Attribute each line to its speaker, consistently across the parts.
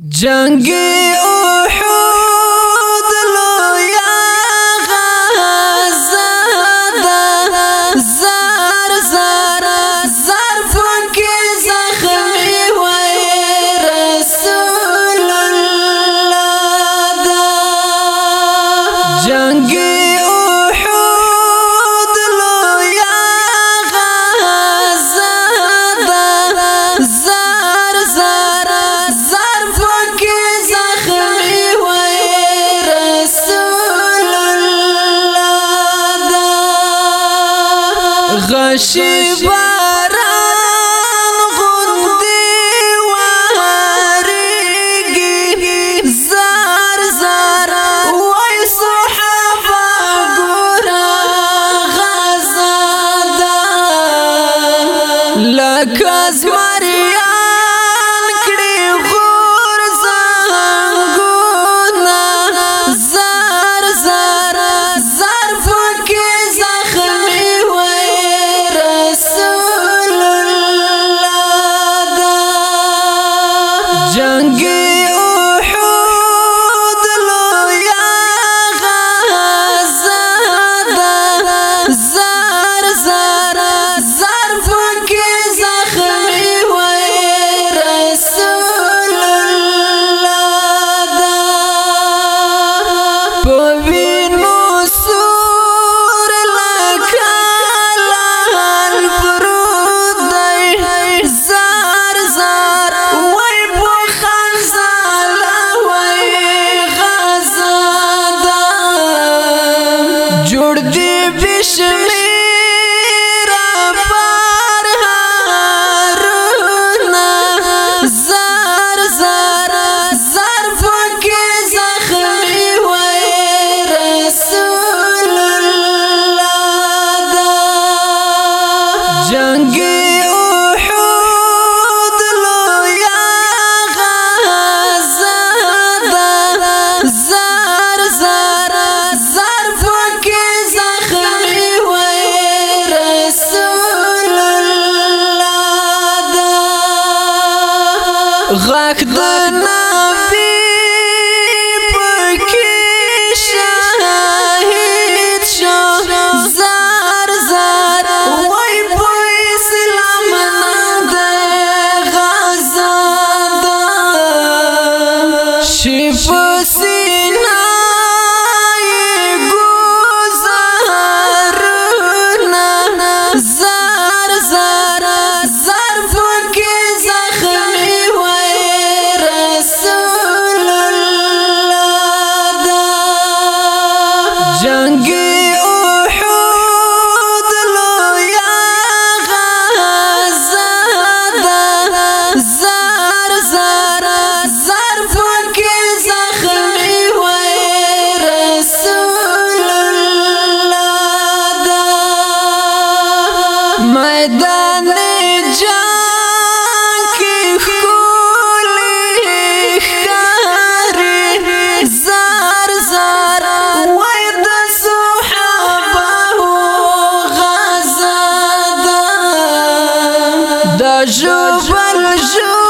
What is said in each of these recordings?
Speaker 1: Jangi راشي باران غندي واريگي زار زار وای صحابه ګورا Love you. غاخ د نبی پکې شاهد شو زار زار وای په اسلام نام د غزا د شپه سینا jour, bonne jour.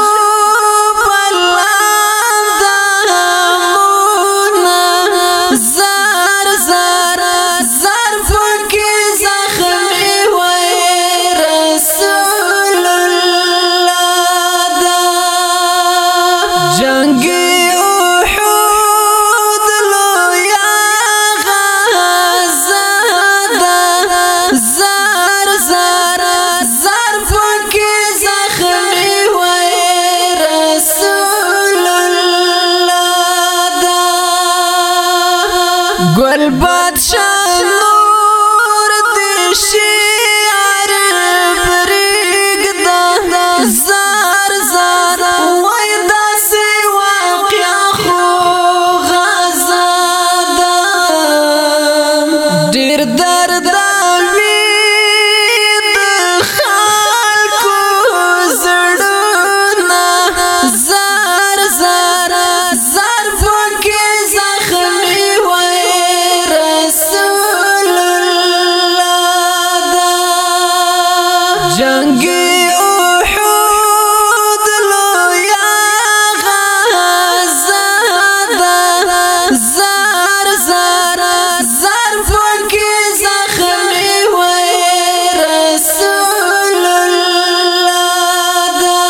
Speaker 1: جنگی احود لویا غزا دا زار زار زار الله. دا